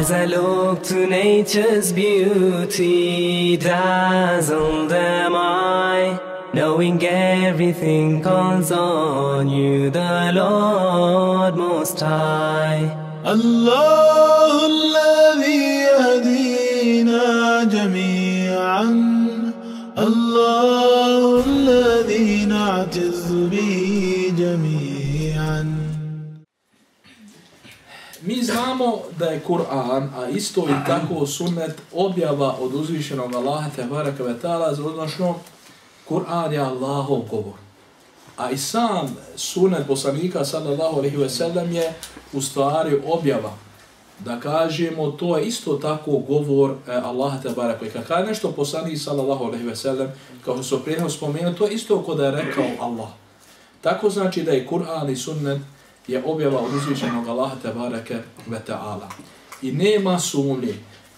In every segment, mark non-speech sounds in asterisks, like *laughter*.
As I look to nature's beauty, dazzled am I, knowing everything calls on you, the Lord Most High. Allah. Da je Kur'an, a isto i tako sunnet, objava od uzvišenog Allaha te baraka ta'ala, odnosno Kur'an je Allahov govor. A i sam sunnet poslanika sallallahu alaihi ve sellem je u stvari objava. Da kažemo, to je isto tako govor e, Allaha te baraka. I kada nešto poslanik sallallahu alaihi ve sellem, kao što su prije spomenuo, to je isto kod je rekao Allah. Tako znači da je Kur'an i sunnet je objava od uzvišenog Allaha tabaraka ve ta'ala. I nema sumnje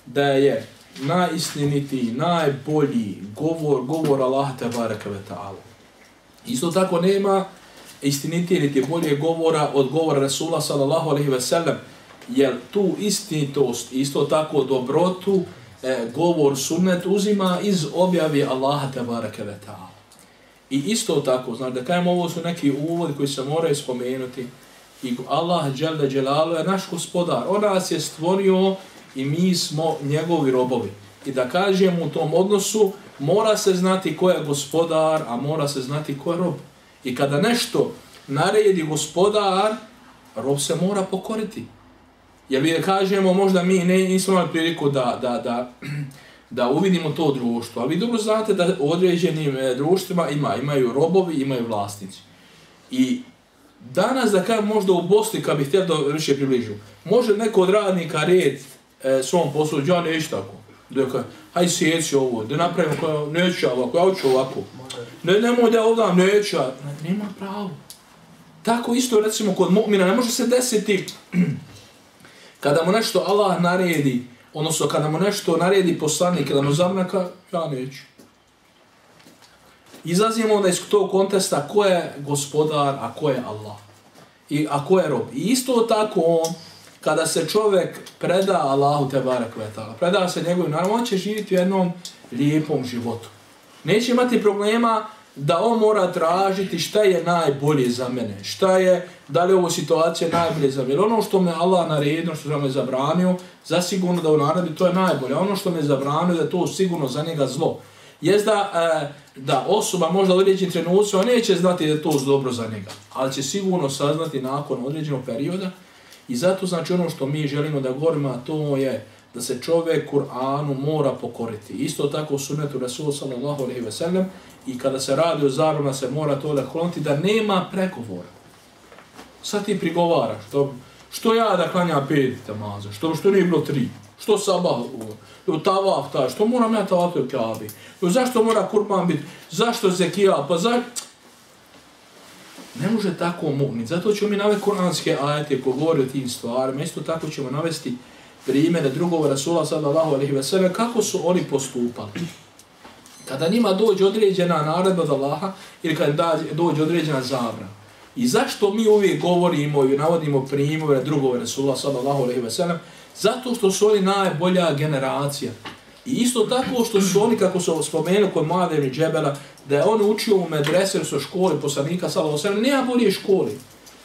da je najistinitiji, najbolji govor, govor Allaha tabaraka ve ta'ala. Isto tako nema istinitije niti bolje govora od govora Rasula sallallahu alaihi ve sellem, jer tu istinitost, isto tako dobrotu, e, govor sunnet uzima iz objavi Allaha tabaraka ve ta'ala. I isto tako, znači da kajem ovo su neki uvodi koji se moraju spomenuti, I Allah dželle dželalu je naš gospodar. On nas je stvorio i mi smo njegovi robovi. I da kažem u tom odnosu, mora se znati ko je gospodar, a mora se znati ko je rob. I kada nešto naredi gospodar, rob se mora pokoriti. Jer mi kažemo, možda mi ne, nismo imali priliku da, da, da, *clears throat* da uvidimo to društvo. Ali vi dobro znate da u određenim e, društvima ima, imaju robovi, imaju vlasnici. I Danas da kažem možda u Bosni kad bih htio da više približu, može neko od radnika red e, svom poslu, ja neću tako. Da kaže, haj sjeci ovo, da napravimo koja neću ovako, ja hoću ovako. Ne, nemoj da ovdje neću, ne, nema pravo. Tako isto recimo kod mu'mina, ne može se desiti *clears throat* kada mu nešto Allah naredi, odnosno kada mu nešto naredi poslanik, kada mu zamraka, ja neću izlazimo onda iz tog kontesta ko je gospodar, a ko je Allah. I, a ko je rob. I isto tako on, kada se čovjek preda Allahu te barek vetala, preda se njegovim, naravno on će živjeti u jednom lijepom životu. Neće imati problema da on mora tražiti šta je najbolje za mene, šta je, da li ovo situacija najbolje za mene. Ono što me Allah naredio, ono što me zabranio, zasigurno da u naradi to je najbolje. Ono što me zabranio, da to sigurno za njega zlo. Jest da, e, da osoba možda u određenim trenucima neće znati da je to dobro za njega, ali će sigurno saznati nakon određenog perioda i zato znači ono što mi želimo da govorimo, to je da se čovjek Kur'anu mora pokoriti. Isto tako u sunetu Rasul sallallahu alaihi ve sellem i kada se radi o zabrana se mora to da kloniti da nema pregovora. Sad ti prigovara što, što ja da klanjam pet tamaza, što, što nije bilo tri, što sabah u tavaf ta, što moram ja tavaf u kabi, zašto mora kurban biti, zašto zekija, pa za... Ne može tako mu'min, zato ćemo mi navesti koranske ajete ko govori o tim stvarima, isto tako ćemo navesti primjere drugog Rasula sallallahu alaihi ve sellem, kako su oni postupali. Kada njima dođe određena naredba od Allaha ili kada dođe određena zabra. I zašto mi uvijek govorimo i navodimo primjere drugog Rasula sallallahu alaihi ve sellem, Zato što su oni najbolja generacija. I isto tako što su oni, kako su spomenuli kod Mladen i Džebela, da je on učio u medreser sa školi poslanika Salao Sena, nema bolje školi.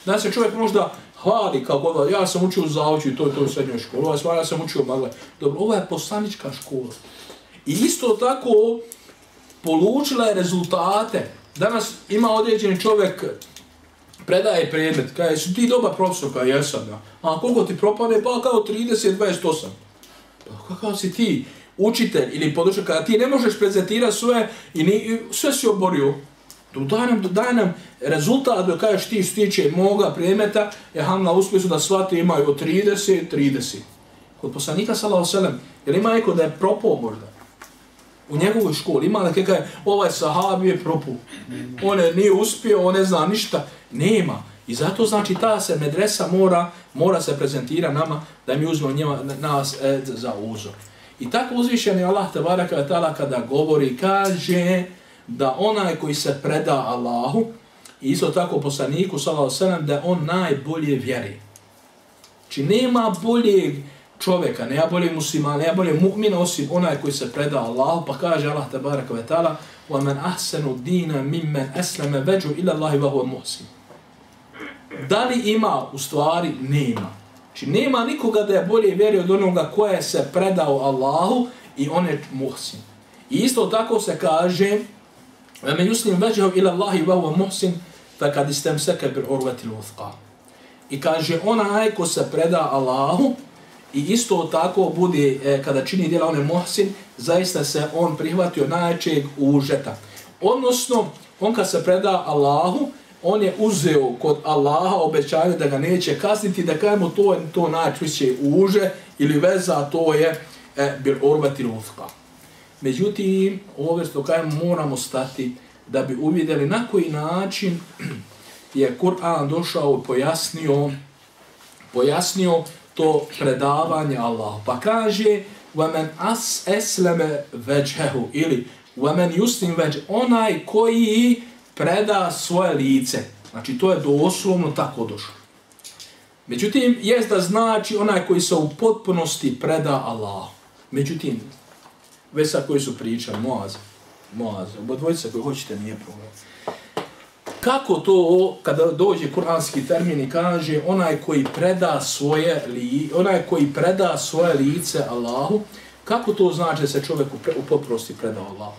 Da se čovjek možda hvali kao ja sam učio u Zavču i to je to u srednjoj školi, ovaj stvar ja sam učio u Magle. Dobro, ovo je poslanička škola. I isto tako polučila je rezultate. Danas ima određeni čovjek, predaje predmet, kaže, su ti dobar profesor, kao jesam, ja. A koliko ti propane? Pa kao 30, 28. Pa kako si ti učitelj ili podučak, kada ti ne možeš prezentirati sve i ni, sve si oborio, daj nam, daj nam rezultat da kažeš ti stiče moga predmeta, je hamla uspjesu da svati imaju od 30, 30. Kod poslanika sallahu sallam, jer ima neko da je propao možda? U njegovoj školi ima neke kaj, ovaj sahab je propu. On je nije uspio, on ne zna ništa. Nema. I zato znači ta se medresa mora mora se prezentira nama da mi uzmemo njima nas e, za uzor. I tako uzvišeni Allah tabaraka taala kada govori kaže da onaj koji se preda Allahu i isto tako poslaniku sallallahu alejhi da on najbolje vjeri. Či nema bolje čovjeka, ne ja bolje muslima, ne ja bolje mu'mina, osim onaj koji se preda Allahu, pa kaže Allah te baraka ve ta'ala, وَمَنْ أَحْسَنُ دِينَ مِمَّنْ أَسْلَمَ وَجُوا إِلَى اللَّهِ وَهُوَ مُحْسِنُ Da li ima? U stvari nema. Znači nema nikoga da je bolje vjerio od onoga koja se predao Allahu i on je muhsin. I isto tako se kaže وَمَنْ يُسْلِمْ وَجُوا إِلَى اللَّهِ وَهُوَ مُحْسِنُ فَكَدْ إِسْتَمْسَكَ بِالْعُرْوَةِ الْوُثْقَى I kaže onaj ko se preda Allahu, I isto tako bude, e, kada čini djela one Mohsin, zaista se on prihvatio najčeg užeta. Odnosno, on kad se preda Allahu, on je uzeo kod Allaha obećanje da ga neće kasniti, da kajemo to to, to najčešće uže ili veza, to je e, bil urbati rufka. Međutim, ove što kajemo moramo stati da bi uvidjeli na koji način je Kur'an došao i pojasnio, pojasnio to predavanje Allah. Pa kaže, وَمَنْ أَسْ أَسْلَمَ وَجْهَهُ ili وَمَنْ يُسْلِمْ وَجْهُ onaj koji preda svoje lice. Znači, to je doslovno tako došlo. Međutim, jest da znači onaj koji se u potpunosti preda Allah. Međutim, već sa koji su pričali, Moaz, Moaz, obodvojice koji hoćete nije problem kako to kada dođe kuranski termin i kaže onaj koji preda svoje li, onaj koji preda svoje lice Allahu, kako to znači da se čovjek u, pre, u potprosti preda Allahu?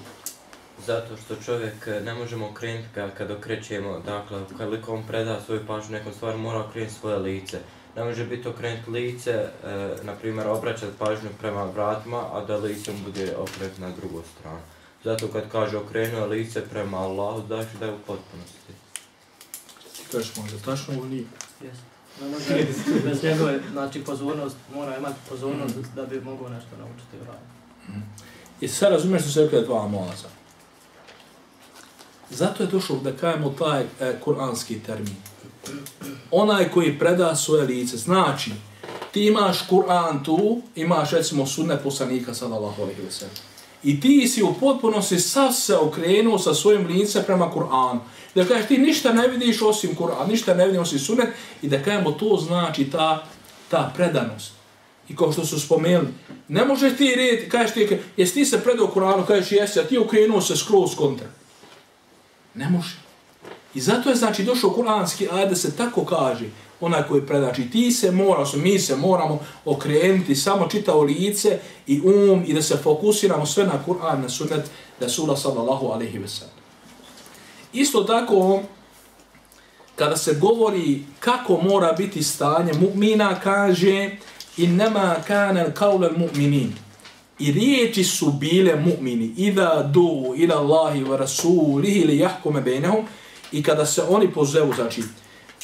Zato što čovjek eh, ne možemo okrenuti ga kad okrećemo, dakle, koliko on preda svoju pažnju nekom stvar, mora okrenuti svoje lice. Ne može biti okrenuti lice, e, na primjer, obraćati pažnju prema vratima, a da lice bude okrenut na drugu stranu. Zato kad kaže okrenuo lice prema Allahu, znači da je u potpunosti. Kažeš možda tačno ili nije? Yes. Bez njegove, znači pozornost, mora imati pozornost da bi mogao nešto naučiti raditi. I sad razumiješ što se rekli dva molaza. Zato je došlo da kajemo taj e, kuranski termin. Onaj koji preda svoje lice, znači, ti imaš Kur'an tu, imaš recimo sunnet poslanika sallallahu alaihi wa sallam. I ti si u potpunosti sav se okrenuo sa svojim lincem prema Kur'anu. Da kažeš ti ništa ne vidiš osim Kur'an, ništa ne vidiš osim sunet i da kažemo to znači ta, ta predanost. I kao što su spomenuli, ne možeš ti red, kažeš ti, jesi ti se predao Kur'anu, kažeš jesi, a ti okrenuo se skroz kontra. Ne može. I zato je znači došao kuranski ajde da se tako kaže, onaj koji predači, znači, ti se moraš, mi se moramo okrenuti samo čitao lice i um i da se fokusiramo sve na Kur'an, na sunnet Rasula sallallahu alaihi ve. Isto tako, kada se govori kako mora biti stanje mu'mina, kaže innama kana al-qawla al-mu'minin. I riječi su bile mu'mini. Ida du ila Allahi wa rasulihi li jahkume bejnehum. I kada se oni pozovu, znači,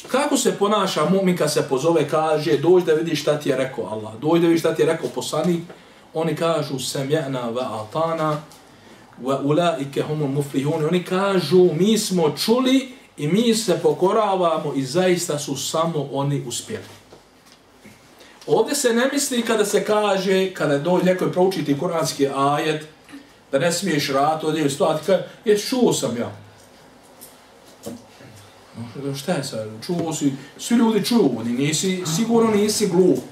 kako se ponaša mu'min kad se pozove, kaže, dođi da vidiš šta ti je rekao Allah, dođi da vidiš šta ti je rekao poslanik, oni kažu, semjena wa atana, wa ulaike humul muflihun. Oni kažu, mi smo čuli i mi se pokoravamo i zaista su samo oni uspjeli. Ovdje se ne misli kada se kaže, kada dođe neko proučiti kuranski ajet, da ne smiješ rat odjeli stovati, kaže, jer čuo sam ja. No, šta je sad, čuo si, svi ljudi čuju, nisi, sigurno nisi glup.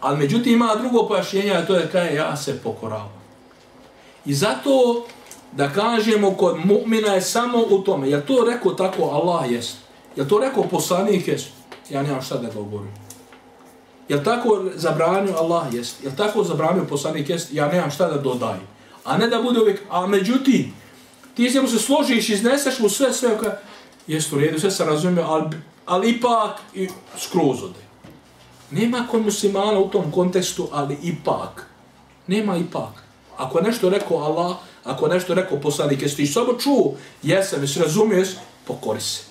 Ali međutim ima drugo pojašnjenje, a to je kaže, ja se pokoravam. I zato da kažemo kod mu'mina je samo u tome. Ja to rekao tako Allah jest? Ja to rekao poslanik jest? Ja nemam šta da govorim. Ja tako zabranio Allah jest? Ja tako zabranio poslanik jest? Ja nemam šta da dodaj. A ne da bude uvijek, a međutim, ti se mu se složiš, izneseš mu sve, sve, okay, jest u redu, sve se razumije, ali, ali ipak i skroz ode. Nema kod muslimana u tom kontekstu, ali ipak. Nema ipak. Ako je nešto rekao Allah, ako je nešto rekao poslanik, jesi ti samo čuo, jesam, jesi razumio, jesi, pokori se.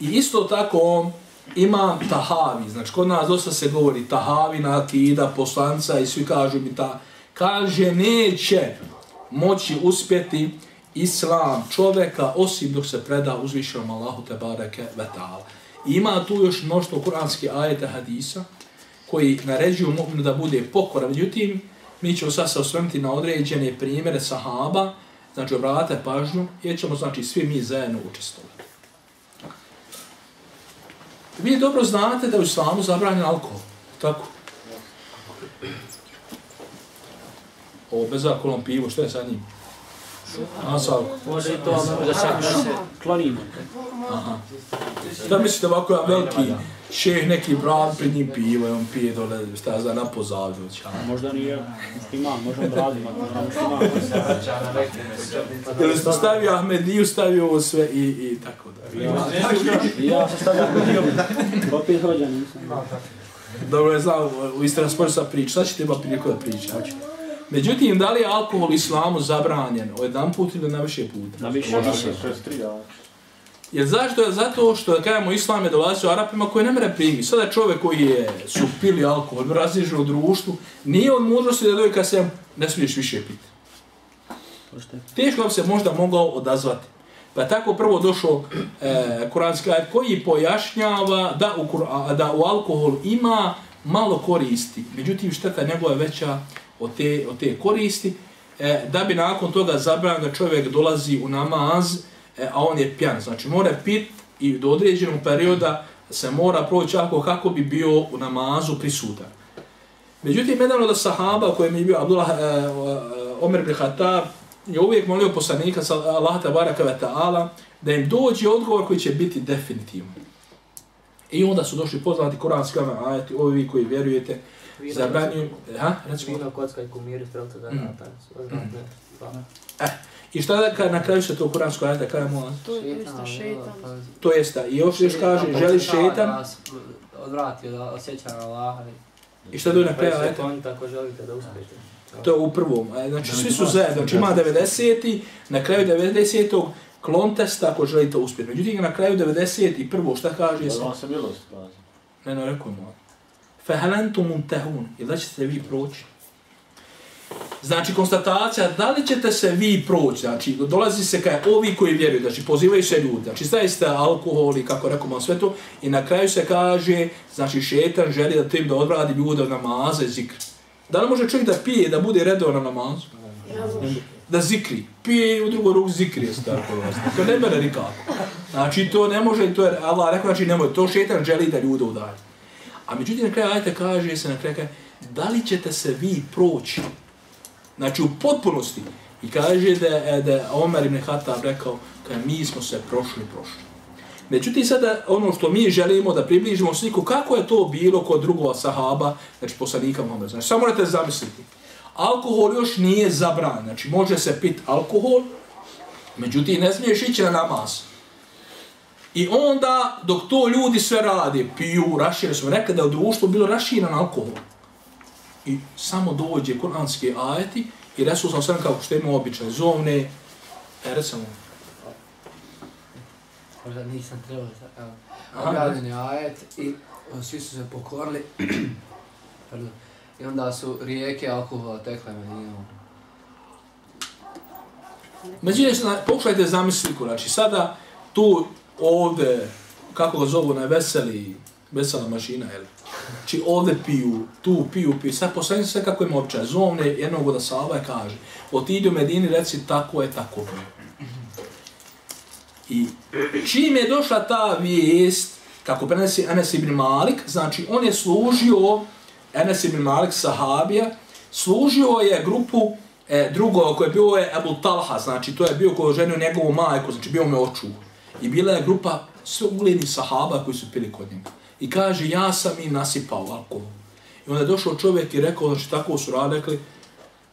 I isto tako ima tahavi, znači kod nas dosta se govori tahavi, nakida, poslanca i svi kažu mi ta, kaže neće moći uspjeti islam čoveka osim dok se preda uzvišenom Allahu te bareke ve taala. Ima tu još mnoštvo kuranski ajeta hadisa koji naređuju mu'minu da bude pokora. Međutim, mi ćemo sad se osvrnuti na određene primjere sahaba, znači obratite pažnju, jer ćemo znači svi mi zajedno učestvovati. Vi dobro znate da je u islamu zabranjen alkohol, tako? Ovo bezalkoholom pivo, što je sa njim? A, sa alkoholom. Može i to, ali da se, da se klonimo. Aha. Šta mislite ovako jedan veliki šeh, neki brat pred njim pivo i on pije dole, šta za na pozavljuć. Možda nije ima, možda bradi, možda ima. Ili ste stavio Ahmediju, stavio ovo sve i, i tako da. I ja sam stavio dio, opet hođa nisam. Dobro je znao, vi ste nas počeli sad šta ćete ima prije da priča? Međutim, da li je alkohol islamu zabranjen od jedan put ili na više puta? Na više više. Jer zašto je? Zato što, da kažemo, islam je dolazio Arapima koji ne mere primi. Sada čovjek koji je, su pili alkohol, razližen u društvu, nije od mudrosti da doje kad se ne smiješ više piti. Teško bi se možda mogao odazvati. Pa tako prvo došao e, kuranski ajet koji pojašnjava da u, da u alkohol ima malo koristi. Međutim, šteta njegova je veća od te, od te koristi. E, da bi nakon toga zabran da čovjek dolazi u namaz, e, a on je pjan. Znači, mora pit i do određenog perioda se mora proći ako kako bi bio u namazu prisutan. Međutim, jedan od sahaba kojem je bio Abdullah e, e Omer bin Khattab, je uvijek molio poslanika sa Allah tabaraka wa ta'ala da im dođe odgovor koji će biti definitivno. I onda su došli poznati kuranski ajati, ovi koji vjerujete, zabranjuju... Ha, recimo. Vino, kocka i kumiri, strelce, da, Mm. da, Eh, I šta da na kraju se to kuransko ajata kada mola? To je isto šetan. To jest, i još još kaže, želi šetan, Odvratio da osjeća na Allaha. i šta doje na kraju? Preklonite ako želite da uspijete. To je u prvom. Znači, svi su zajedno. Znači, ima 90. Na kraju 90. klon testa ako želite uspjeti. Međutim, na kraju 91. šta kaže se? Allah se milost. Ne, ne, rekao mu. Fehalentum muntehun. I da ćete vi proći? Znači, konstatacija, da li ćete se vi proći? Znači, dolazi se kaj ovi koji vjeruju, znači, pozivaju se ljudi. Znači, zaista alkohol i kako rekao vam sve to. I na kraju se kaže, znači, šetan želi da tim da odvradi ljude od namaza i zikr. Da li može čovjek da pije, da bude redovan na namazu? Da zikri. Pije i u drugoj ruku zikri, je tako. To ne mene nikako. Znači, to ne može, to je, Allah rekao, znači, nemoj, to šetan želi da ljude udalje. A međutim, na kraju, ajta kaže se na kraju, kaže, da li ćete se vi proći? Znači, u potpunosti. I kaže da, je- da Omer ibn Khattab rekao, kaže, mi smo se prošli, prošli. Međutim, sada ono što mi želimo da približimo sliku, kako je to bilo kod drugog sahaba, znači poslanika Muhammeda. Znači, samo morate zamisliti. Alkohol još nije zabran, znači može se pit alkohol, međutim ne smiješ ići na namaz. I onda, dok to ljudi sve rade, piju, rašire, smo rekli da je u društvu bilo raširen alkohol. I samo dođe kuranski ajeti i Resul sam sam kao što ima običaj, zovne, e, recimo, Možda nisam trebao. Aha. Objavljen je ajet i svi su se pokorili. *clears throat* Pardon. I onda su rijeke alkohola tekle Medinom. Međutim, zna- pokušajte zamisliti, znači sada tu ovde, kako ga zovu, na veseli, vesela mašina, jel? Znači ovde piju, tu piju, piju. Sad poslani se kako ima opće, zovne jednog od Asaba i kaže, otidi u Medini, reci tako je, tako je. I čim je došla ta vijest, kako prenosi Enes ibn Malik, znači on je služio, Enes ibn Malik, sahabija, služio je grupu e, drugo koji je bio je Abu Talha, znači to je bio ko je ženio njegovu majku, znači bio me oču. I bila je grupa sve uglednih sahaba koji su pili kod njega. I kaže, ja sam im nasipao alkohol. I onda je došao čovjek i rekao, znači tako su radili,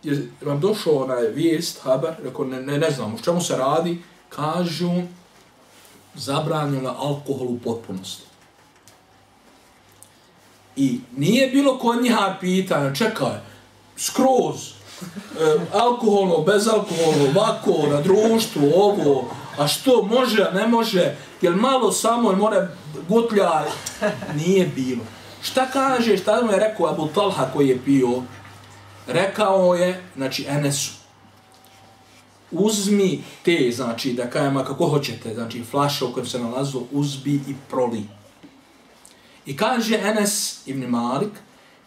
jer je vam došao onaj vijest, haber, rekao, ne, ne, ne znam, o čemu se radi, kažu, zabranjeno alkohol u potpunosti. I nije bilo kod njiha pitanja, čekaj, skroz, e, alkoholno, bezalkoholno, ovako, na društvu, ovo, a što može, a ne može, jel malo samo, jel mora gutlja, nije bilo. Šta kaže, šta mu je rekao Abu Talha koji je pio? Rekao je, znači, Enesu, uzmi te, znači, da kajema kako hoćete, znači, flaša u kojem se nalazilo, uzbi i proli. I kaže Enes ibn Malik,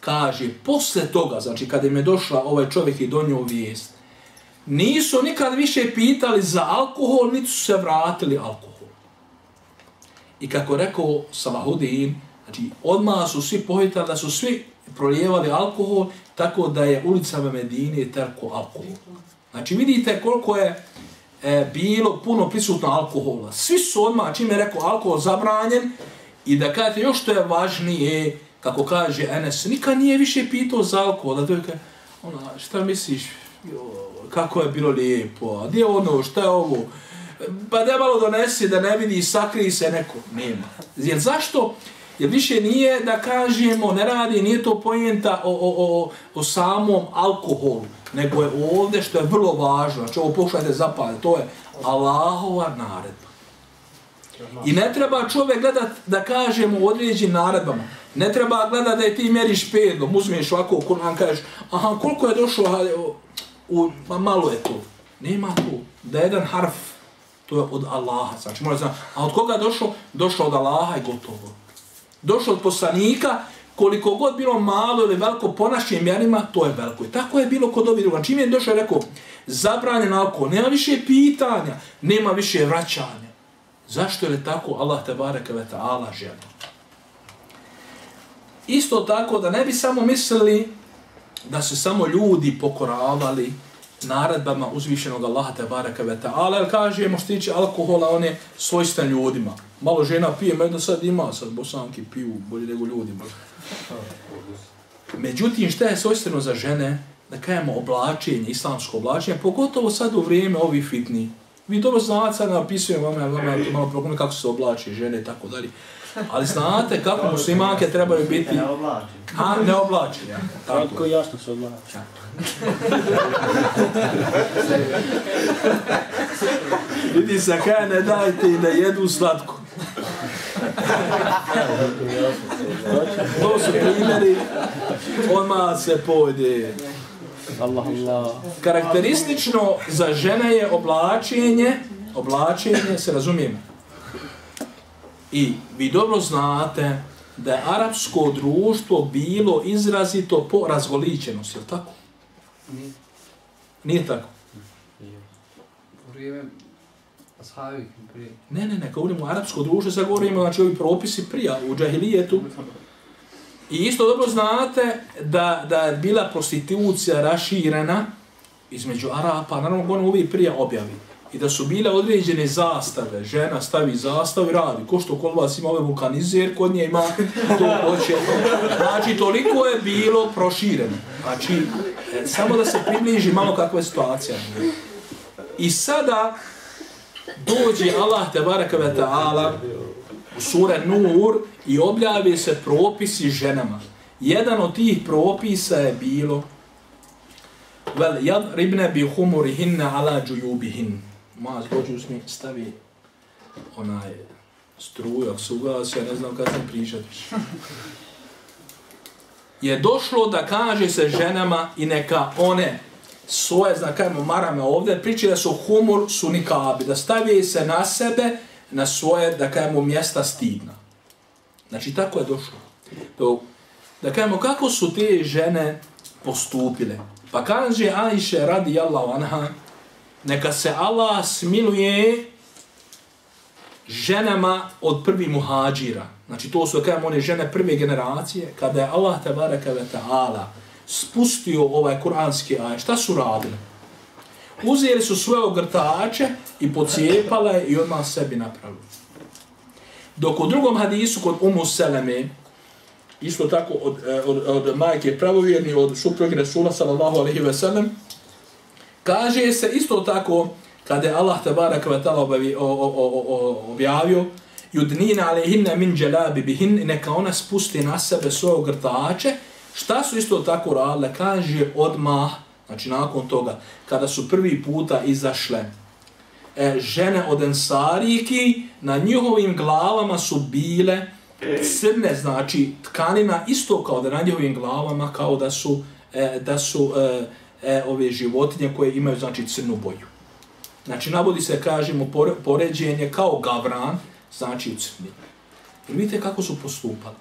kaže, posle toga, znači, kada im je došla ovaj čovjek i donio vijest, nisu nikad više pitali za alkohol, niti su se vratili alkohol. I kako rekao Salahudin, znači, odmah su svi pohitali da su svi prolijevali alkohol, tako da je ulicama Medine terko alkohol. Znači vidite koliko je e, bilo puno prisutno alkohola. Svi su odmah, čim je rekao alkohol zabranjen, i da kažete još što je važnije, kako kaže Enes, nikad nije više pitao za alkohol, da je ona, šta misliš, jo, kako je bilo lijepo, a gdje je ono, šta je ovo, pa da malo donesi da ne vidi, sakri se neko, nema. Jer zašto? Jer više nije da kažemo, ne radi, nije to pojenta o, o, o, o samom alkoholu, nego je ovdje što je vrlo važno, znači ovo pokušajte zapaliti, to je Allahova naredba. I ne treba čovjek gledat da kažemo u određenim naredbama. Ne treba gledat da je ti mjeriš pedlom, uzmiješ ovako, ko nam kažeš, aha, koliko je došlo, u, ma malo je to. Nema to. Da je jedan harf, to je od Allaha. Znači, mora znači, a od koga je došlo? Došlo od Allaha i gotovo. Došlo od poslanika, koliko god bilo malo ili veliko po našim mjerima, to je veliko. I tako je bilo kod ovih druga. Čim je došao i rekao, zabranjen alkohol, nema više pitanja, nema više vraćanja. Zašto je tako Allah te bareke ve taala želi? Isto tako da ne bi samo mislili da se samo ljudi pokoravali naredbama uzvišenog Allaha te baraka ve taala, jer kažemo što tiče alkohola, on je svojstven ljudima. Malo žena pije, međo sad ima, sad bosanki piju bolje nego ljudi. Međutim, šta je svojstveno za žene? Da kajemo oblačenje, islamsko oblačenje, pogotovo sad u vrijeme ovih fitni. Vi dobro znate, sad napisujem vam, vam ja malo problem kako se oblači žene i tako dalje. Ali znate kako muslimanke trebaju biti... Ne oblači. A, ne oblači, ja. Tako jasno se oblači. *laughs* Vidi se kaj ne dajte i da jedu slatko. *laughs* to su primjeri, odmah se pojde. Allah, Allah. Karakteristično za žene je oblačenje, oblačenje, se razumijemo. I vi dobro znate da je arapsko društvo bilo izrazito po razgoličenosti, je li tako? Nije. Nije tako? U vrijeme ashabi prije. Ne, ne, ne, govorimo arapsko društvo, sad govorimo, znači ovi propisi prija u džahilijetu. I isto dobro znate da, da je bila prostitucija raširena između Arapa, naravno govorimo uvijek prija objavi. I da su bile određene zastave, žena stavi zastav i radi. Ko što kod vas ima ove vulkanizer, kod nje ima to hoće. Znači, toliko je bilo prošireno. Znači, samo da se približi malo kakva je situacija. I sada dođe Allah te barakave ta'ala u sure Nur i objavi se propisi ženama. Jedan od tih propisa je bilo vel jad ribne bi humurihinna ala džujubihin. Maz, dođu mi stavi onaj struju, ako se ugasi, ja ne znam kada sam pričat. Je došlo da kaže se ženama i neka one svoje, znakajmo, marame ovdje, priče da su humor, su nikabi, da stavi se na sebe, na svoje, da kajemo, mjesta stidna. Znači, tako je došlo. To, da kajemo, kako su te žene postupile? Pa kaže Ajše radi Allah anha, neka se Allah smiluje ženama od prvi muhađira. Znači, to su, kajemo, one žene prve generacije, kada je Allah tabaraka ve ta'ala spustio ovaj kuranski aj, šta su radile? Uzeli su svoje ogrtače i pocijepale i odmah sebi napravili. Dok u drugom hadisu kod Umu Seleme, isto tako od, od, od, od majke pravovjerni, od supruge Resula sallallahu alaihi ve sellem, kaže se isto tako, kada je Allah tabarak wa ta'ala objavio, yudnina alaihinna min jalabi bihin, neka ona spusti na sebe svoje ogrtače, šta su isto tako radile? Kaže odmah, znači nakon toga, kada su prvi puta izašle e, žene od Ensariki, na njihovim glavama su bile crne, znači tkanina isto kao da na njihovim glavama, kao da su, e, da su e, e, ove životinje koje imaju znači crnu boju. Znači navodi se, kažemo, poređenje kao gavran, znači u crni. I vidite kako su postupali.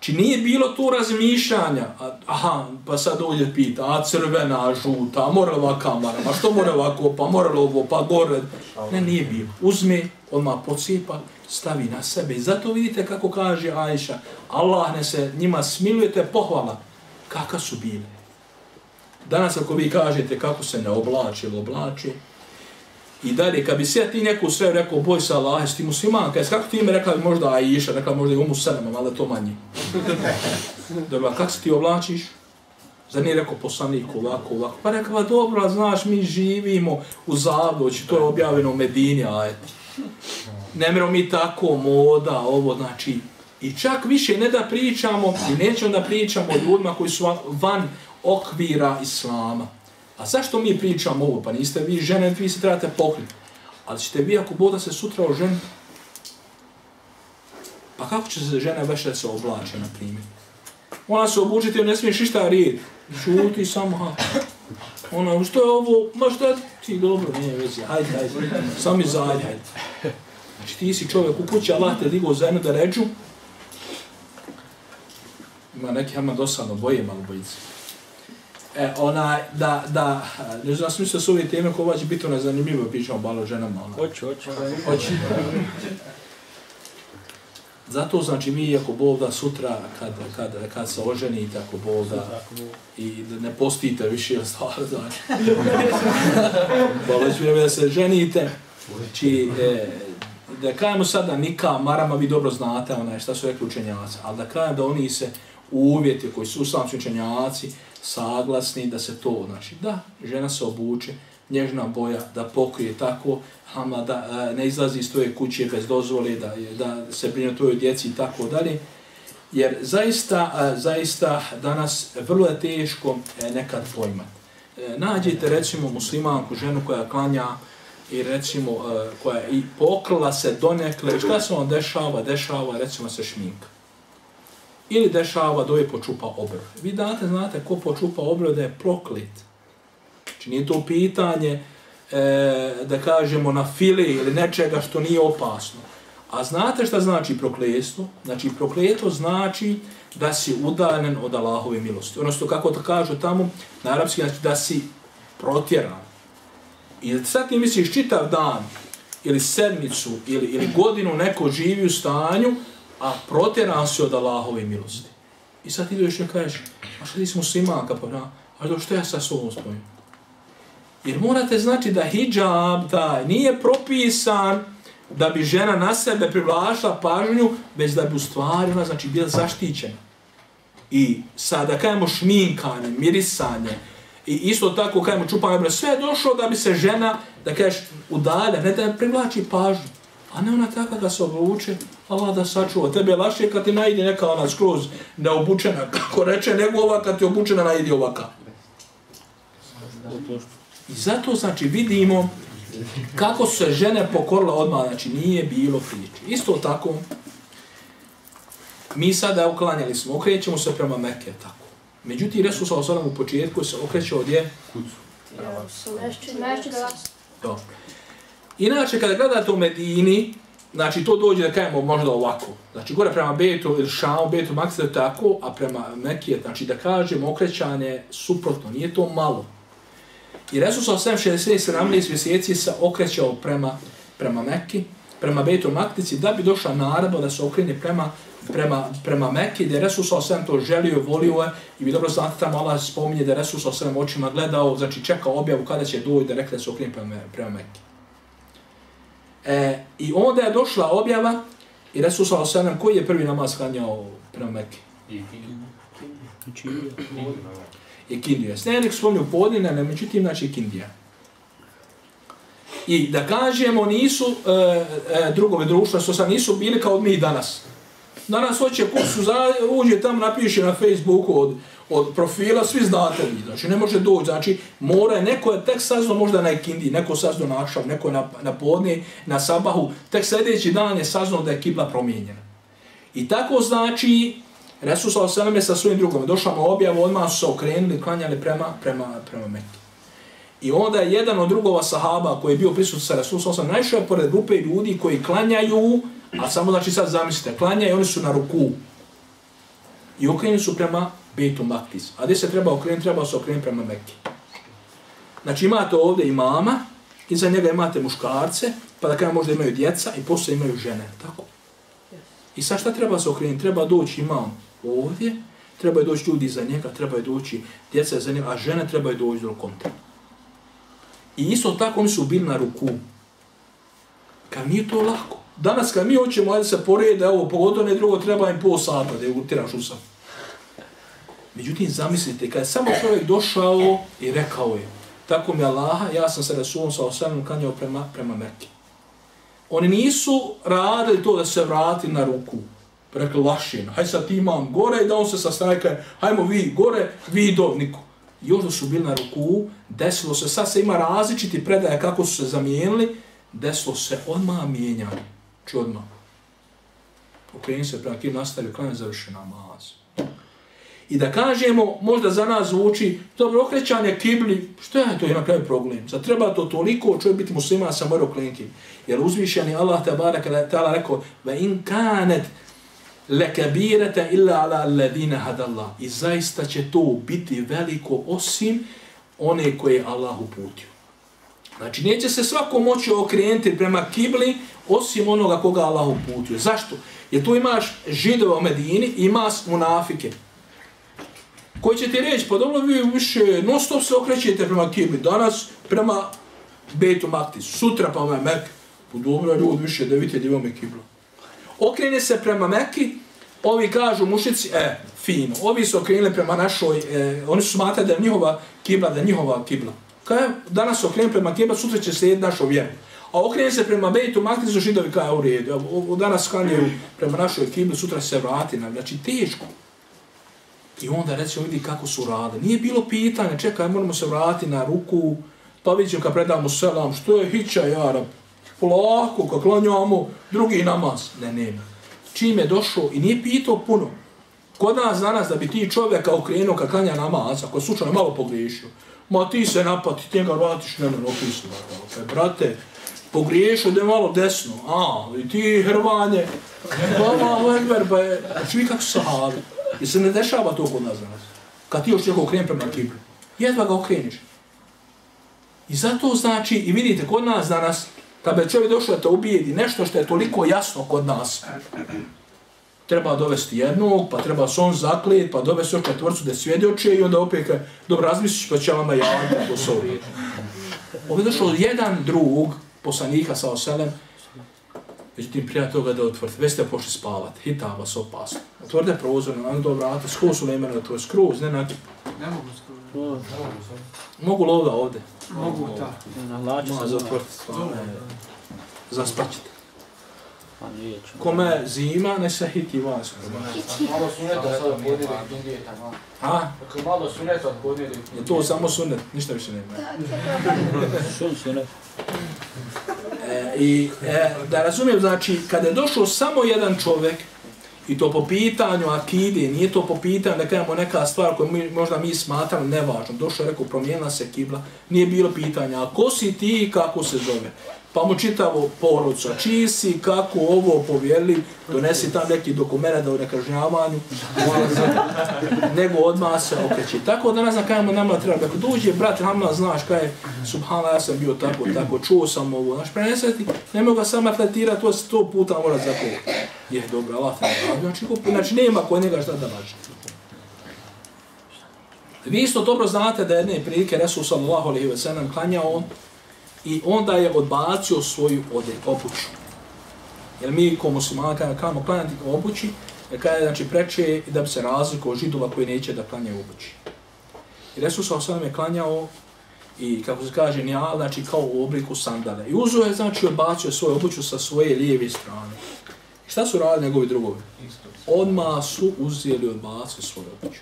Či nije bilo tu razmišljanja, aha, pa sad ovdje pita, a crvena, žuta, a mora ova kamara, pa što mora ovako, pa mora ovo, pa gore. Ne, nije bilo. Uzme, odmah pocipa stavi na sebe. I zato vidite kako kaže Ajša, Allah ne se njima smilujete pohvala. Kaka su bile? Danas ako vi kažete kako se ne oblači ili oblači, i dalje, kad bi se ti neku sve rekao, boj se Allah, jesi ti musliman, kaj, kako ti ime rekla bi možda Aisha, rekla možda i umu Selema, ali to manje. *laughs* Dobro, a kako se ti oblačiš? Zar nije rekao poslanik ovako, ovako? Pa rekla, dobro, znaš, mi živimo u Zavdoći, to je objavljeno u Medini, ajet. Ne mero mi tako, moda, ovo, znači, i čak više ne da pričamo, i nećemo da pričamo o ljudima koji su van okvira Islama. A zašto mi pričamo ovo? Pa niste vi žene, vi se trebate pokriti. Ali ćete vi ako boda se sutra o ženi, pa kako će se žena već da se oblače, na primjer? Ona se obučiti, ne smiješ ništa rijeti. Šuti samo, ha. Ona, što je ovo? Ma što ti dobro, nije vezi, hajde, hajde. Sami zajedno, hajde. Znači ti si čovjek u kući, Allah te digo za jednu da ređu. Ima neki hama dosadno, boje malo bojice. E, ona, da, da, ne znam, smisla su ove teme koja će biti ona zanimljiva, pričamo malo ženama. Ona. Hoću, hoću. Hoće. Zato znači mi ako Bog da sutra kad, kad, kad se oženi i tako Bog da i da ne postite više stvar znači. *laughs* Boleć vrijeme da se ženite. Znači, e, da kajemo sada nika marama vi dobro znate onaj šta su rekli učenjaci, ali da kajem da oni se uvjeti koji su islamski učenjaci saglasni da se to, znači da žena se obuče, nježna boja, da pokrije tako, ama da e, ne izlazi iz tvoje kuće bez dozvole, da, da se brine o tvojoj djeci i tako dalje. Jer zaista, e, zaista danas vrlo je teško e, nekad pojmati. Nađite recimo muslimanku, ženu koja klanja i recimo koja i pokrila se donekle, šta se on dešava? Dešava recimo se šminka. Ili dešava da je počupa obrve. Vi date, znate ko počupa obrve da je proklit. Znači nije to pitanje e, da kažemo na file ili nečega što nije opasno. A znate šta znači prokletstvo? Znači prokleto znači da si udaljen od Allahove milosti. Odnosno kako to kažu tamo na arapski, znači da si protjeran. I sad ti misliš čitav dan ili sedmicu ili, ili godinu neko živi u stanju, a proteran si od Allahove milosti. I sad ti dođeš i kažeš, a šta ti si slimanka, pa na, a što ja sa sobom spojim? Jer morate znači da hijab taj nije propisan da bi žena na sebe privlašla pažnju, već da bi u stvari ona znači bila zaštićena. I sada kajemo šminkanje, mirisanje, i isto tako kajemo čupanje, sve je došlo da bi se žena, da kažeš, udalja, ne da privlači pažnju. A ne ona tako da se obluče, Allah da sačuva. Tebe je laše kad ti najde neka ona skroz neobučena, kako reče, nego ova kad ti obučena najde ovaka. I zato znači vidimo kako su se žene pokorile odmah, znači nije bilo priče. Isto tako, mi sada uklanjali smo, okrećemo se prema Mekke, tako. Međutim, Resul sa osadom u početku se okreće odje kucu. To. Inače, kada gledate u Medini, znači to dođe da kajemo možda ovako. Znači, gore prema Betu ili Šamu, Betu Maksa je tako, a prema Mekije, znači da kažemo okrećanje suprotno, nije to malo. I Resul sa 760-17 mjeseci se okrećao prema, prema Mekki, prema Betu Maktici, da bi došla naredba da se okrene prema, prema, prema Mekki, gdje Resul sa 7 to želio i volio je, i vi dobro znate tamo Allah spominje da Resul sa 7 očima gledao, znači čekao objavu kada će doći da rekli da se okrene prema, prema Mekki. E, I onda je došla objava i Resul sa 7 koji je prvi namaz klanjao prema Mekki? I je Kindija. Snenik spomnio podine, ne međutim, znači Kindija. I da kažemo, nisu e, e, drugove društva, što sam nisu bili kao mi danas. Danas hoće kursu, za, uđe tamo, napiše na Facebooku od, od profila, svi znate vi, znači ne može doći, znači mora je, neko je tek sazno možda na Ikindi, neko sazno na Akšav, neko na, na podne, na Sabahu, tek sljedeći dan je sazno da je kibla promijenjena. I tako znači, Resul sa osaname sa svojim drugom, došla mu objava, odmah su se okrenuli, klanjali prema, prema, prema Mekke. I onda je jedan od drugova sahaba koji je bio prisut sa Resul sa osaname, najšao pored grupe ljudi koji klanjaju, a samo znači sad zamislite, klanjaju, oni su na ruku. I okrenuli su prema Bejtu Maktis. A gdje se treba okrenuti? Treba se okrenuti prema Mekke. Znači imate ovdje imama, iza njega imate muškarce, pa da kada možda imaju djeca i posle imaju žene, tako? I sad šta treba se okrenuti? Treba doći imam ovdje, treba doći ljudi za njega, treba doći djeca za njega, a žene treba doći do konta. I isto tako oni su bili na ruku. Kad nije to lako. Danas kad mi hoćemo, ajde se porede, evo, pogotovo ne drugo, treba im pol sata da je utiraš u sam. Međutim, zamislite, kad je samo čovjek došao i rekao je, tako mi Allaha, ja sam se Rasulom sa osamim kanjao prema, prema Mekke. Oni nisu radili to da se vrati na ruku. Rekli, lašin, haj sad ti imam gore i da on se sastaje, hajmo vi gore, vi dovniku. Još da su bili na ruku, desilo se, sad se ima različiti predaje kako su se zamijenili, desilo se odmah mijenjanje. Čudno. Okreni se prema kim nastavio, klanj završi namaz. I da kažemo, možda za nas zvuči, dobro, okrećanje kibli, što je to je na kraju problem? Za treba to toliko, čovjek biti musliman sa mora okrenuti. Jer uzvišeni Allah te barak je tala rekao, va in kanet lekabirete illa ala alladine hadallah. I zaista će to biti veliko osim one koje je Allah uputio. Znači, neće se svako moći okrenuti prema kibli osim onoga koga Allah uputio. Zašto? Jer tu imaš židova u Medini, imaš munafike koji će ti reći, pa dobro vi više non stop se okrećete prema kibli, danas prema Betu Maktis, sutra pa ovaj Mek, pa dobro ljudi više da vidite gdje vam je kibla. Okrene se prema Meki, ovi kažu mušici, e, fino, ovi su okrenuli prema našoj, e, oni su smatrali da je njihova kibla, da je njihova kibla. Kaj, danas se prema kibla, sutra će se jedi našo vjeru. A okrene se prema Betu Maktis, su židovi kaj u redu, danas skanjaju prema našoj kibli, sutra se vrati, znači teško. I onda recimo vidi kako su radili. Nije bilo pitanja, čekaj, moramo se vratiti na ruku, pa vidimo kad predamo selam, što je hića, jara, polako, kad klanjamo, drugi namaz. Ne, nema. Čim je došao i nije pitao puno. Kod nas danas da bi ti čovjeka okrenuo kad klanja namaz, ako slučajno malo pogriješio, ma ti se napati, ti ga vratiš, ne, ne, opisno. Okay, brate, pogriješio da je malo desno, a, i ti hrvanje, pa malo ekber, pa je, znači, čuvi kako sahabi. I se ne dešava to kod nas danas. Kad ti još neko okreni prema kibli. Jedva ga okreniš. I zato znači, i vidite, kod nas danas, kad bi čovjek došao da te ubijedi nešto što je toliko jasno kod nas, treba dovesti jednog, pa treba se on zaklijet, pa dovesti još četvrcu da svjedoče i onda opet, dobro, razmisliš, pa će vama javati pa kako se uvijeti. Ovdje došao jedan drug, poslanika sa oselem, Međutim, prija toga da otvorite, već ste pošli spavat, hita vas opasno. Otvorite prozor, na dobro vrata, skoro su lemene, to je skroz, ne nađe. Ne mogu skroz. Mogu li ovdje ovdje? Mogu, da. Ma, se zatvorite stvarno. Zaspaćete. Pa nije ću. Kome zima, ne se hiti vas. Malo suneta sad podnijeli Indije tamo. A? Dakle, malo suneta podnijeli. Je to samo sunet, ništa više nema. Sun sunet. *laughs* E, I e, da razumijem, znači, kada je došao samo jedan čovjek, i to po pitanju akide, nije to po pitanju da kažemo neka stvar koju mi, možda mi smatramo nevažno, došao je rekao, promijenila se kibla, nije bilo pitanja, a ko si ti i kako se zove? Pa mu čitavo porodca, čiji si, kako ovo povjerili, donesi tam neki dokument da u nekažnjavanju, nego odmah se okreći. Tako da ne znam kajemo nama treba, ako dođe brat Hamla, znaš kaj je, subhanallah, ja sam bio tako, tako, čuo sam ovo, znaš, preneseti, ne mogu ga sam atletirati, to sto puta mora zakovati. Je, dobro, Allah te ne znači, znači, nema kod njega šta da važi. Vi isto dobro znate da jedne prilike Resul sallallahu alaihi wa sallam klanjao i onda je odbacio svoju ode, obuću. Jer mi ko muslimani kada kamo klanjati obući, kada znači, preče da bi se razlikovao židova koji neće da klanjaju obući. I Resul sa osam je klanjao i kako se kaže nijal, znači kao u obliku sandale. I uzo je znači odbacio svoju obuću sa svoje lijeve strane. I šta su radili njegovi drugovi? Odma su uzeli i odbacio svoju obuću.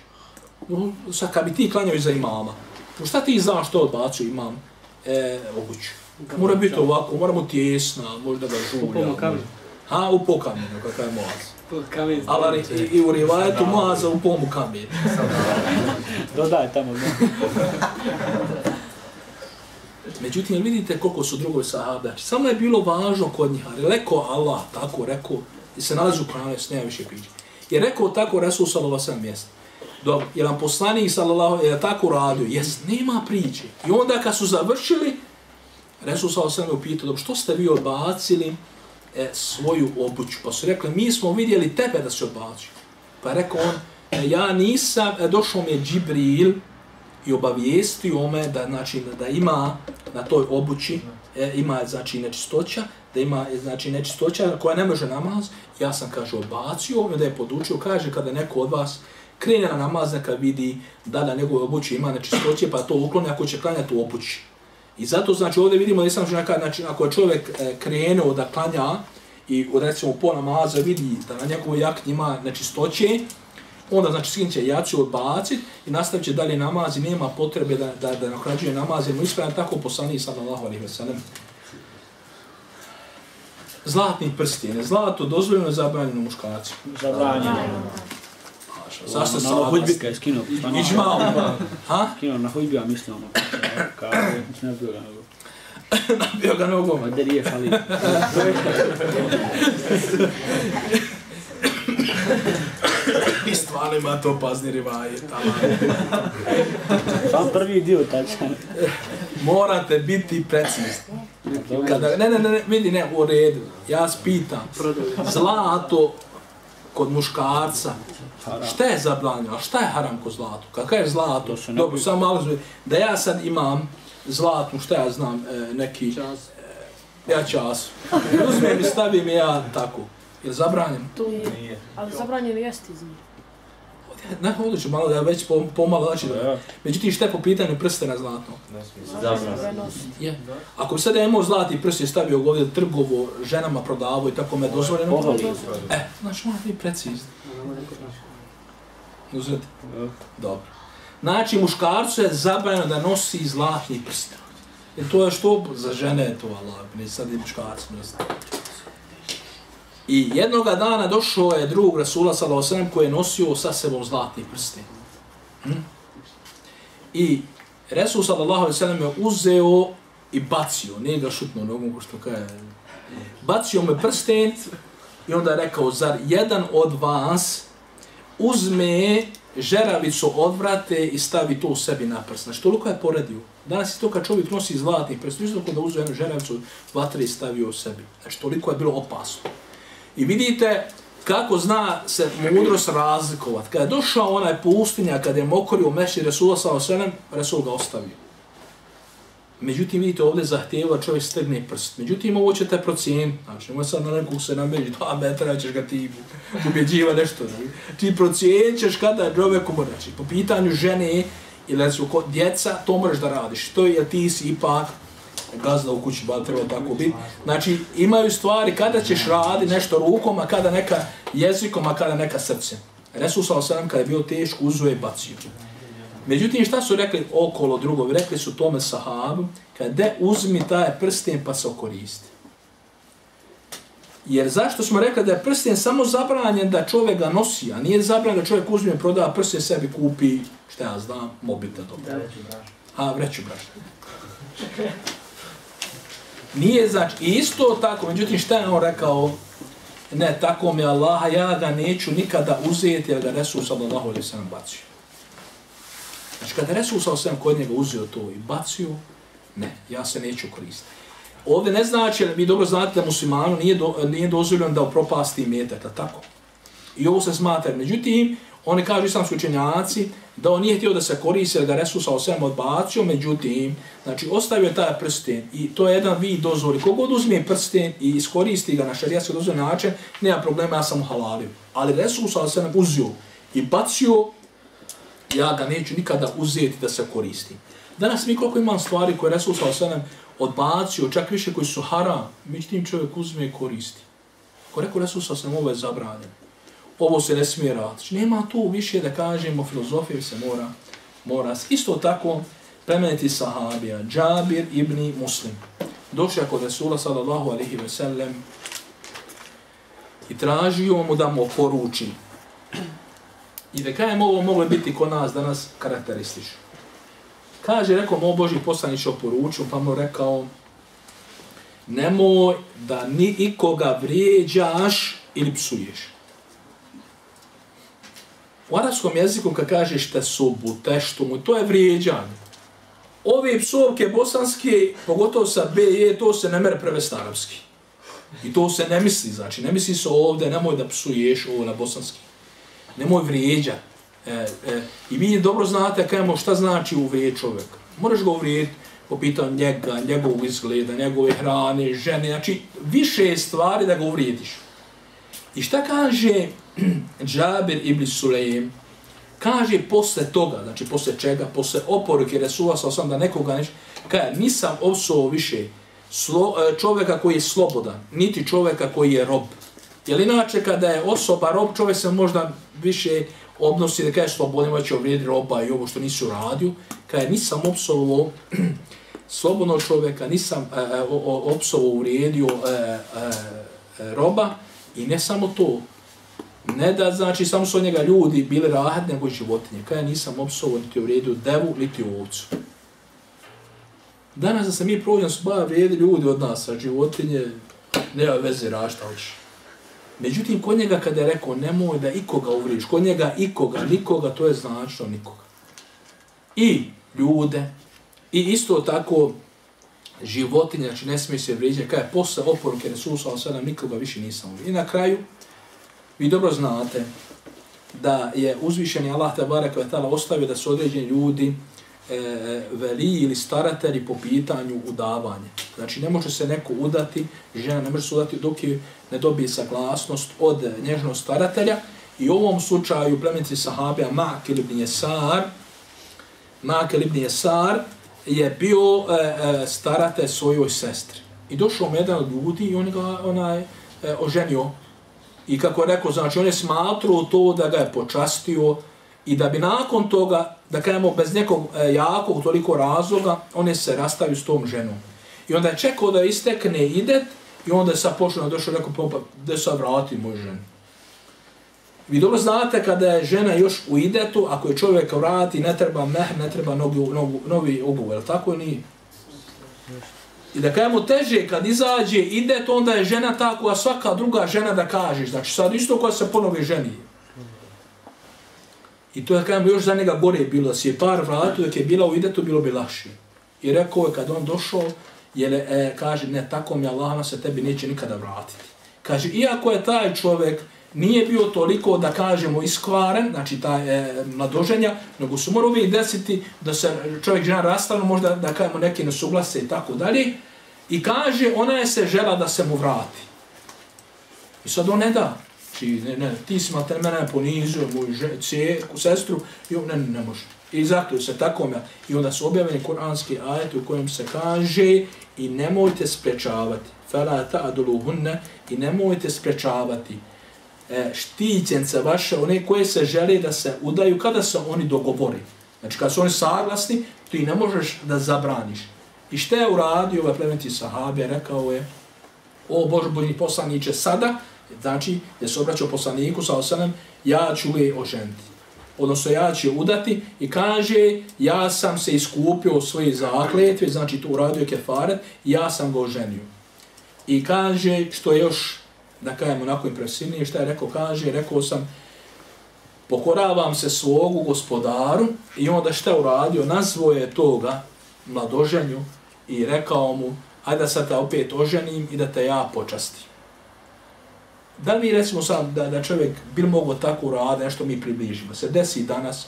No, sad kad bi ti klanjao iza imama, no šta ti znaš što odbacio imam e, obuću? Mora biti ovako, mora mu tjesna, možda ga žulja. U pomu kamen. Ha, u pokamenu, kakav je moaz. Ali i, i u rivajetu moaza u pomu kamenu. Dodaj tamo. ne. Međutim, vidite koliko su drugovi sahabe. Samo je bilo važno kod njih, ali rekao Allah, tako rekao, i se nalazi u Koranu, se nema više priče. I rekao tako Resul sallallahu alejhi mjesta. Dok je nam poslanik sallallahu je tako radio, jes nema priče. I onda kad su završili, Resul sa osam je upitao, dobro, što ste vi odbacili e, svoju obuću? Pa su rekli, mi smo vidjeli tebe da se odbacio. Pa je rekao on, e, ja nisam, e, došao mi je Džibril i obavijestio me da, znači, da ima na toj obući, e, ima znači nečistoća, da ima e, znači nečistoća koja ne može namaz, ja sam kaže odbacio, da je podučio, kaže kada neko od vas krene na namaz, neka vidi da na njegove obući ima nečistoće, pa to ukloni ako će klanjati u obući. I zato znači ovdje vidimo da sam neka, znači ako je čovjek e, krenuo da klanja i recimo po namaza vidi da na njegovoj jakni ima nečistoće, onda znači skin će jaci odbaciti i nastavit će dalje namaz i nema potrebe da, da, da nakrađuje namaz, jer mu ispravljam tako poslani sallallahu alaihi ve sellem. Zlatni prstine, zlato dozvoljeno je zabranjeno muškarci. Zabranjeno. Zašto Na sam hudbi kad je skinuo. Iđmao. *laughs* Ha? Skinuo na hudbi, a mislim ono. Mislim ne bio ga nego. *laughs* Bio ga nogom. Ma gdje nije fali. *laughs* I stvarno ima to pazni rivaje. tamo. Sam prvi dio tačan. Morate biti precizni. Kada, ne, ne, ne, ne, vidi, ne, u redu. Ja vas pitam, zlato kod muškarca, šta je zabranjeno, a šta je haram kod zlato? Kakav je zlato? Ne Dobro, samo malo zove. Da ja sad imam zlatnu, šta ja znam, e, neki... Čas. Ja čas. Uzmem i stavim ja tako. Je li zabranjeno? To je. Ali zabranjeno jesti iz njih. Ne, ovdje ću malo da ja već pom- pomalo, znači, da, Ja. međutim, šta je po pitanju prstena zlatnog? Zabranjeno. Prenositi. Je. Ako bi sad ja imao zlatni prst i stavio ga ovdje trgovo, ženama prodavo i tako me dozvoljeno, Pohvali. e, znači mora biti precizni. Uzeti. Dobro. Znači, muškarcu je zabranjeno da nosi zlatni prsten. I to je što za žene je to, Allah, ne sad i muškarci, ne znam. I jednoga dana došao je drug Rasula sallallahu alejhi koji je nosio sa sebom zlatni prsten. Hm? I Resul sallallahu alejhi ve sellem je uzeo i bacio, nije ga šutno nogom ko što kaže. Bacio me prsten i onda je rekao, zar jedan od vas uzme žeravicu odvrate i stavi to u sebi na prst. Znači, toliko je poredio. Danas je to kad čovjek nosi zlatni prst, isto da uzeo jednu žeravicu vatre i stavio u sebi. Znači, toliko je bilo opasno. I vidite kako zna se mudrost razlikovat. Kada je došao onaj pustinja, kada je mokorio meši Resula sa osenem, Resul ga ostavio. Međutim, vidite, ovdje zahtjeva čovjek stegne prst. Međutim, ovo ćete procijeniti. Znači, nemoj sad na nekog se nameđi, dva metra ćeš ga ti ubjeđiva nešto. Ne? Ti procijenit ćeš kada je čovjek umre. Znači, po pitanju žene ili recimo kod djeca, to moraš da radiš. To je, jer ti si ipak gazda u kući, bar treba tako biti. Znači, imaju stvari kada ćeš radi nešto rukom, a kada neka jezikom, a kada neka srcem. Resul sa kada je bio teško, uzuje i bacio. Međutim, šta su rekli okolo drugovi? Rekli su tome sahabu, kada uzmi taj prsten pa se okoristi. Jer zašto smo rekli da je prsten samo zabranjen da čovjek ga nosi, a nije zabranjen da čovjek uzme i proda prsten sebi kupi, šta ja znam, mobitel dobro. A, vreću brašna. Nije znači, isto tako, međutim šta je on rekao? Ne, tako mi je Allah, ja ga neću nikada uzeti, jer ga Resul sallallahu alaihi sallam bacio. Znači, kada Resul sa osvijem kod njega uzeo to i bacio, ne, ja se neću koristiti. Ovdje ne znači, vi dobro znate da muslimanu nije, do, nije dozvoljeno da upropasti metak, a tako? I ovo se smatra. Međutim, oni kažu islamski učenjaci da on nije htio da se koristi, da Resul sa osvijem odbacio, međutim, znači ostavio taj prsten i to je jedan vid dozvoli. Kogod uzme prsten i iskoristi ga na šarijatski dozvoljen način, nema problema, ja sam mu halalio. Ali Resul sa osvijem uzio i bacio, ja ga neću nikada uzeti da se koristi. Danas mi koliko imam stvari koje Resul sa osanem odbacio, čak više koji su haram, međutim čovjek uzme i koristi. Ko rekao Resul sa osanem, ovo je zabranjeno ovo se ne smije raditi. Znači, nema tu više da kažemo, filozofije se mora, mora. Isto tako, plemeniti sahabija, Džabir ibn Muslim, došao kod Resula sallallahu alaihi ve sellem i tražio mu da mu poruči. I da kajem ovo moglo biti kod nas danas karakteristično. Kaže, rekao mu Boži poslanić oporučio, pa mu rekao, nemoj da ni ikoga vrijeđaš ili psuješ. U arabskom jeziku kad kažeš te subu, te što mu, to je vrijeđanje. ove psovke bosanske, pogotovo sa BE, to se ne mere prevesti arapski. I to se ne misli, znači, ne misli se ovdje, nemoj da psuješ ovo na bosanski. Nemoj vrijeđa. E, e, I vi dobro znate kajemo šta znači uvrijed čovjek. Moraš ga uvrijediti po pitanju njega, njegovog izgleda, njegove hrane, žene, znači više stvari da ga uvrijediš. I šta kaže *clears throat* Džabir ibn Sulejm? Kaže posle toga, znači posle čega, posle oporuke Resula sa osam da nekoga neš, kaže nisam opsuo više slo, e, čovjeka koji je slobodan, niti čovjeka koji je rob. Jer inače kada je osoba rob, čovjek se možda više odnosi da kaže slobodno će ovrijedi roba i ovo što nisu radio, kaže nisam opsovo *clears throat* slobodno čovjeka, nisam e, e, uvrijedio e, e, e, roba i ne samo to, Ne da znači samo su od njega ljudi bili rahat nego životinje. Kada nisam opsovo niti uvrijedio devu niti ovcu. Danas da se mi prođem su ba vrijedi ljudi od nas, a životinje nema veze rašta hoće. Međutim, kod njega kada je rekao nemoj da ikoga uvriješ, kod njega ikoga, nikoga, to je značno nikoga. I ljude, i isto tako životinje, znači ne smije se vrijeđati, kada je posle oporuke Resursa, ali sada nikoga više nisam uvrijed. I na kraju, Vi dobro znate da je uzvišeni Allah Tebara Kvetala ostavio da su određeni ljudi e, veli ili staratelji po pitanju udavanja. Znači ne može se neko udati, žena ne može se udati dok je ne dobije saglasnost od nježnog staratelja i u ovom slučaju plemenici sahabija Ma'kil ibn Jesar Ma'kil ibn Jesar je bio e, e, staratelj svojoj sestri. I došao mu jedan od ljudi i on ga onaj, e, oženio I kako je rekao, znači on je smatruo to da ga je počastio i da bi nakon toga, da kajemo bez nekog e, jakog toliko razloga, one se rastaju s tom ženom. I onda je čekao da istekne idet i onda je sad pošao na došao rekao, pa, da gde sad vrati moj žen? Vi dobro znate kada je žena još u idetu, ako je čovjek vrati, ne treba meh, ne treba novi, novi, novi ugovor, tako nije? I da kajemo teže kad izađe, ide to onda je žena ta koja svaka druga žena da kažeš. Znači sad isto koja se ponovi ženi. I to je kajemo još za njega gore bilo. Si je par vratu, dok je bila u idetu, bilo bi lakše. I rekao je kad on došao, jer e, kaže, ne, tako mi Allah se tebi neće nikada vratiti. Kaže, iako je taj čovjek nije bio toliko, da kažemo, iskvaren, znači ta e, mladoženja, nego su morali desiti da se čovjek žena rastavno, možda da kažemo neki nesuglase i tako dalje, I kaže, ona je se žela da se mu vrati. I sad on ne da. Či, ne, ne, ti si mater mene ponizio, moju cijeku, sestru, i ne, ne, ne može. I zato se tako. I onda su objavljeni kuranski ajeti u kojem se kaže i nemojte sprečavati. Fela ta i nemojte sprečavati e, štićence vaše, one koje se žele da se udaju kada se oni dogovori. Znači kada su oni saglasni, ti ne možeš da zabraniš. I šta je uradio ovaj plemeniti sahabe, rekao je, o Bože bolji poslaniće sada, znači, gdje se obraćao poslaniku sa osanem, ja ću je oženiti. Odnosno, ja ću udati i kaže, ja sam se iskupio svoje zakletve, znači to uradio kefaret, ja sam ga oženio. I kaže, što je još, da kajem onako impresivnije, što je rekao, kaže, rekao sam, pokoravam se svogu gospodaru i onda što je uradio, nazvo je toga mladoženju, i rekao mu, ajde da sad te opet oženim i da te ja počastim. Da li mi recimo sad da, da čovjek bil mogo tako uraditi, nešto mi približimo, se desi danas,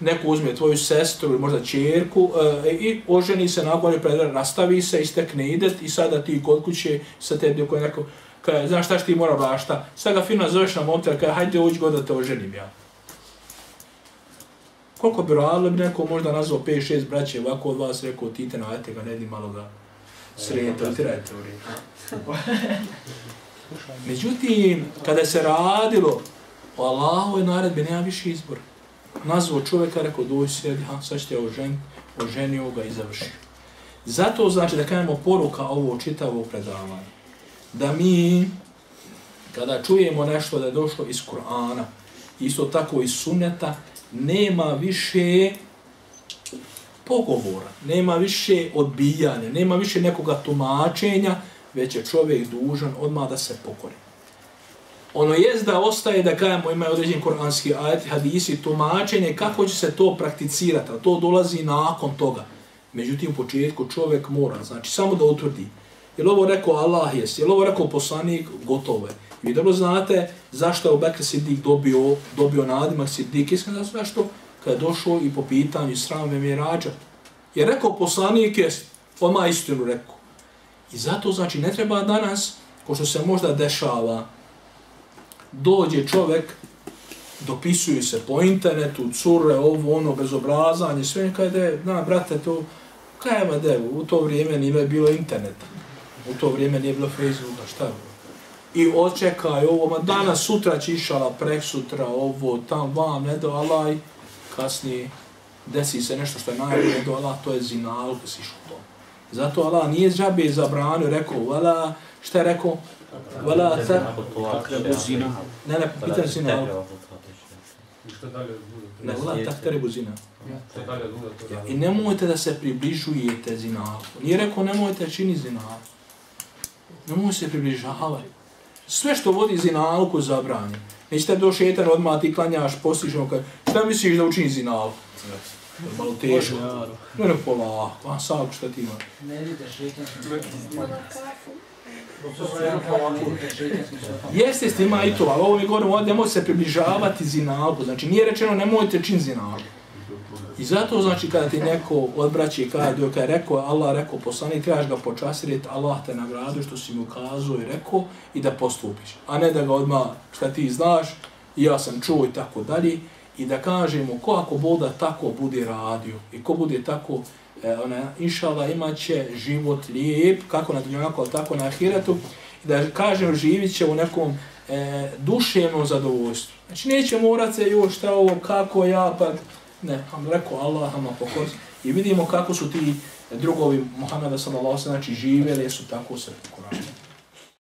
neko uzme tvoju sestru ili možda čerku e, i oženi se nakon je predra, nastavi se, istekne idet i sada ti kod kuće sa tebi koji neko, kaže, znaš šta što ti mora da šta, sad ga fino zoveš na momter, kaže, hajde uđi god da te oženim ja. Koliko bi radilo bi neko možda nazvao 5-6 braće ovako od vas rekao ti te najte ga, ne di malo ga srijete, ti radite u Međutim, kada se radilo o Allahu je naredbe, nema više izbora. Nazvao čovjeka, rekao, dođi sjedi, ha, sad ćete ožen, oženio ga i završio. Zato znači da kajemo poruka ovo čitavo predavanje. Da mi, kada čujemo nešto da je došlo iz Kur'ana, isto tako iz sunneta, nema više pogovora, nema više odbijanja, nema više nekoga tumačenja, već je čovjek dužan odmah da se pokori. Ono je da ostaje da kajemo imaju određen koranski ajet, hadisi, tumačenje, kako će se to prakticirati, to dolazi nakon toga. Međutim, u početku čovjek mora, znači, samo da utvrdi. Je li ovo rekao Allah jes, je li ovo rekao poslanik, gotovo je. Vi dobro znate zašto je Obekr Siddiq dobio, dobio nadimak Siddiq, iskreno zašto? Kad je došao i po pitanju srame mirađa. je rekao poslanik je, odmah istinu rekao. I zato, znači, ne treba danas, ko što se možda dešava, dođe čovjek, dopisuju se po internetu, cure, ovo, ono, bezobrazanje, sve nekaj da je, na, brate, to, kaj ima da u to vrijeme nije bilo interneta, u to vrijeme nije bilo Facebooka, šta je I očekaj ovo, ma danas, sutra će išala, prek sutra, ovo, tam, vam, ne do Allah, kasnije desi se nešto što je najbolje do Allah, to je zinal, ko si išao. Zato Allah nije džabe zabranio, rekao, vala, šta je rekao? Vala, ta... Ne, ne, pitan zinal. Ne, vala, tak terebu zina. Ja, I nemojte da se približujete zinalu. Nije rekao, nemojte čini zinalu. Nemojte se približavati. Sve što vodi zinalku zabranje. Nećete do šetan odmah ti klanjaš, postiš ono kaj, šta misliš da učini zinalu? Malo teško. Ne, ne, polako. A sad šta ti ima? Ne. Jeste, ste ima i to, ali ovo mi govorimo, ovdje nemojte se približavati zinalku. Znači, nije rečeno nemojte čin zinalku. I zato, znači, kada ti neko odbraći kada je kada je rekao, Allah rekao, poslani, trebaš ga počasiriti, Allah te nagradu što si mu ukazao i rekao i da postupiš. A ne da ga odmah, šta ti znaš, ja sam čuo i tako dalje, i da kažemo ko ako Boda tako bude radio i ko bude tako, e, ona, inšala, imaće život lijep, kako na dunjaku, tako na ahiretu, i da kažem, živit će u nekom e, duševnom zadovoljstvu. Znači, neće morat se još šta ovo, kako ja, pa ne, ham rekao Allah, ham pokor. I vidimo kako su ti drugovi Muhammeda sallallahu alaihi znači živjeli, su tako se.